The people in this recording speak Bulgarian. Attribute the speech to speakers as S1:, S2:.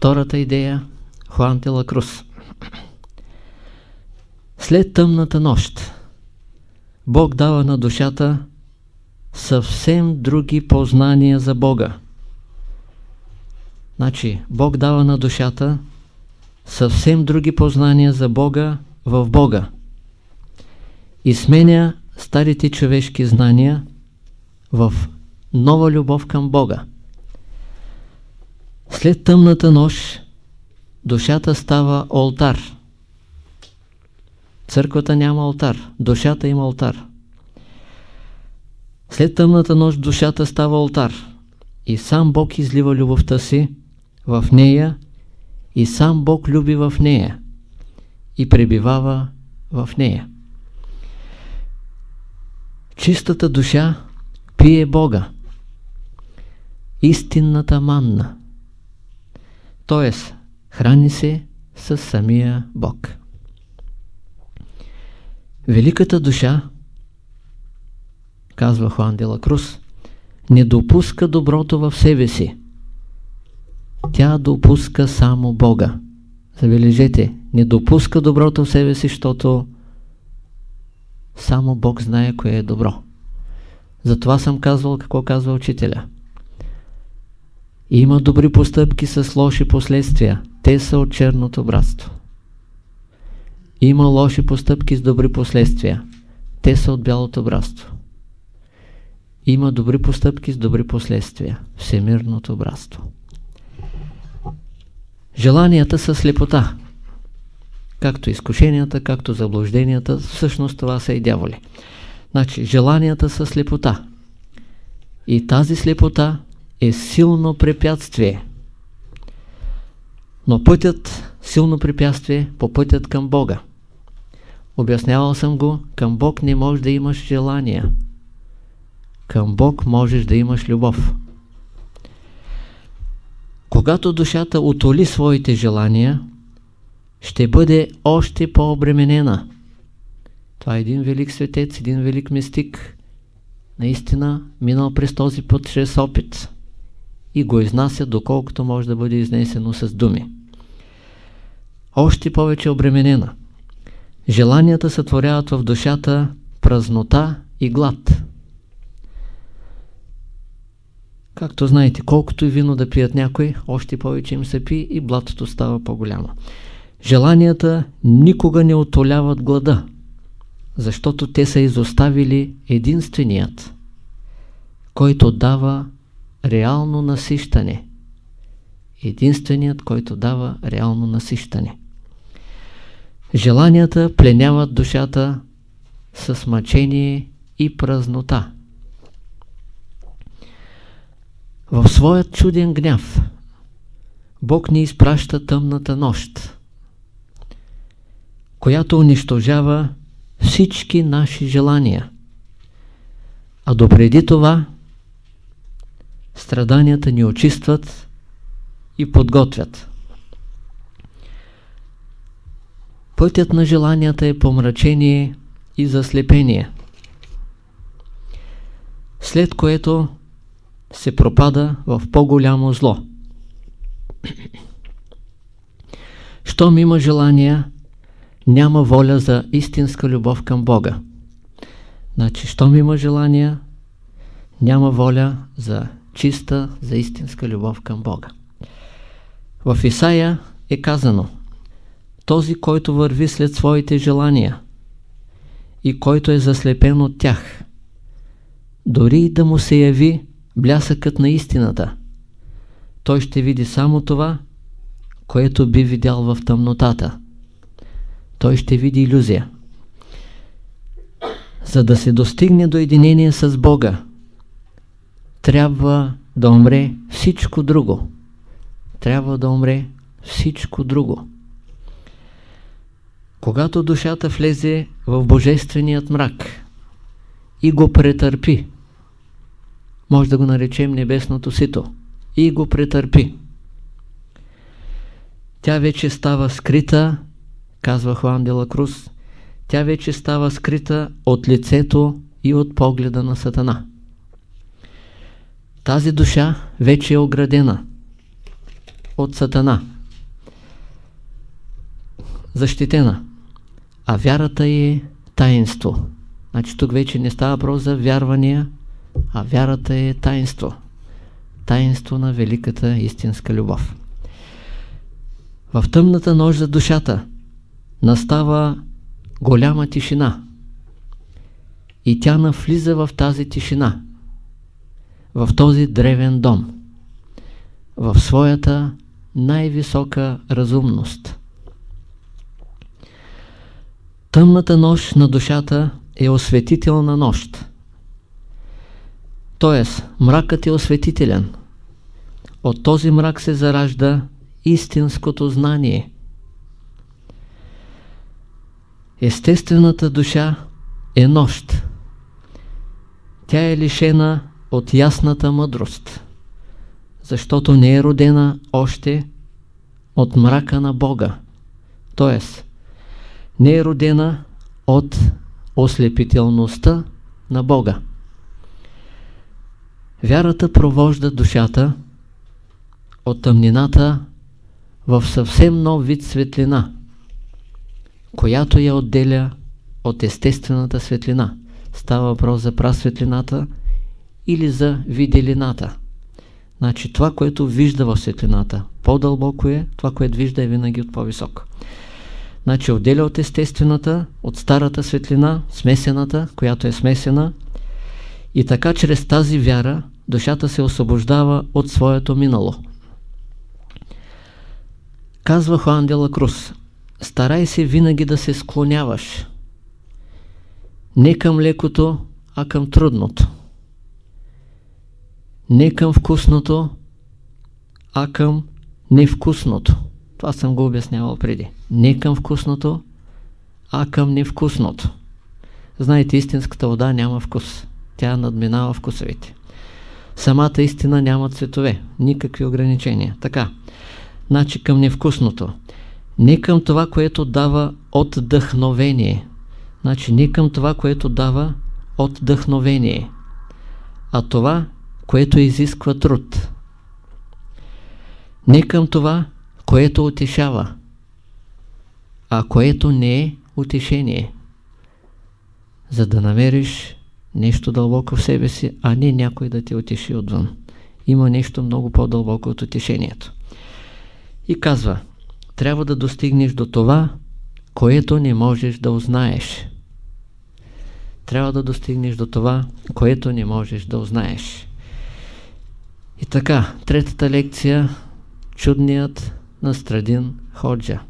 S1: Втората идея Хуан де Лакрус. След тъмната нощ Бог дава на душата съвсем други познания за Бога. Значи, Бог дава на душата съвсем други познания за Бога в Бога и сменя старите човешки знания в нова любов към Бога. След тъмната нощ душата става олтар. Църквата няма алтар, душата има алтар. След тъмната нощ душата става алтар и сам Бог излива любовта си в нея и сам Бог люби в нея и пребивава в нея. Чистата душа пие Бога, истинната манна, т.е. храни се с самия Бог. Великата душа, казва Хуан де Круз, не допуска доброто в себе си. Тя допуска само Бога. Забележете, не допуска доброто в себе си, защото само Бог знае кое е добро. Затова съм казвал какво казва учителя. Има добри постъпки с лоши последствия. Те са от черното братство. Има лоши постъпки с добри последствия. Те са от бялото братство. Има добри постъпки с добри последствия. Всемирното братство. Желанията са слепота. Както изкушенията, както заблужденията, всъщност това са и дяволи. Значи, желанията са слепота. И тази слепота е силно препятствие. Но пътят, силно препятствие по пътят към Бога. Обяснявал съм го, към Бог не можеш да имаш желания. Към Бог можеш да имаш любов. Когато душата отоли своите желания, ще бъде още по-обременена. Това е един велик светец, един велик мистик, наистина минал през този път чрез опит и го изнася доколкото може да бъде изнесено с думи. Още повече обременена. Желанията сътворяват в душата празнота и глад. Както знаете, колкото и вино да пият някой, още повече им се пи и блатото става по-голямо. Желанията никога не отоляват глада, защото те са изоставили единственият, който дава реално насищане. Единственият, който дава реално насищане. Желанията пленяват душата с мъчение и празнота. В своят чуден гняв Бог ни изпраща тъмната нощ, която унищожава всички наши желания. А допреди това страданията ни очистват и подготвят. Пътят на желанията е помрачение и заслепение, след което се пропада в по-голямо зло. Щом има желания, няма воля за истинска любов към Бога. Значи, щом има желания, няма воля за чиста, за истинска любов към Бога. В Исаия е казано този, който върви след своите желания и който е заслепен от тях, дори да му се яви блясъкът на истината, той ще види само това, което би видял в тъмнотата. Той ще види иллюзия. За да се достигне до единение с Бога, трябва да умре всичко друго. Трябва да умре всичко друго. Когато душата влезе в Божественият мрак и го претърпи, може да го наречем небесното сито, и го претърпи, тя вече става скрита, казва Хуан де Круз, тя вече става скрита от лицето и от погледа на Сатана. Тази душа вече е оградена. от Сатана. Защитена. А вярата е таинство. Значи тук вече не става въпрос за вярвания, а вярата е таинство. Таинство на великата истинска любов. В тъмната нощ за душата настава голяма тишина. И тя навлиза в тази тишина, в този древен дом, в своята най-висока разумност. Тъмната нощ на душата е осветителна нощ. Тоест, мракът е осветителен. От този мрак се заражда истинското знание. Естествената душа е нощ. Тя е лишена от ясната мъдрост, защото не е родена още от мрака на Бога. Тоест, не е родена от ослепителността на Бога. Вярата провожда душата от тъмнината в съвсем нов вид светлина, която я отделя от естествената светлина. Става въпрос за прасветлината или за виделината. Значи това, което вижда в светлината, по-дълбоко е, това, което вижда е винаги от по-високо. Значи отделя от естествената, от старата светлина, смесената, която е смесена, и така чрез тази вяра душата се освобождава от своето минало. Казва Хуан Дела Круз, старай се винаги да се склоняваш не към лекото, а към трудното. Не към вкусното, а към невкусното. Това съм го обяснявал преди. Не към вкусното, а към невкусното. Знаете, истинската вода няма вкус. Тя надминава вкусовите. Самата истина няма цветове, никакви ограничения. Така, значи към невкусното. Не към това, което дава отдъхновение. Значи не към това, което дава отдъхновение, а това, което изисква труд. Не към това, което утешава, а което не е утешение. За да намериш нещо дълбоко в себе си, а не някой да те утеши отвън. Има нещо много по-дълбоко от утешението. И казва, трябва да достигнеш до това, което не можеш да узнаеш. Трябва да достигнеш до това, което не можеш да узнаеш. И така, третата лекция, чудният Настрадин Ходжа.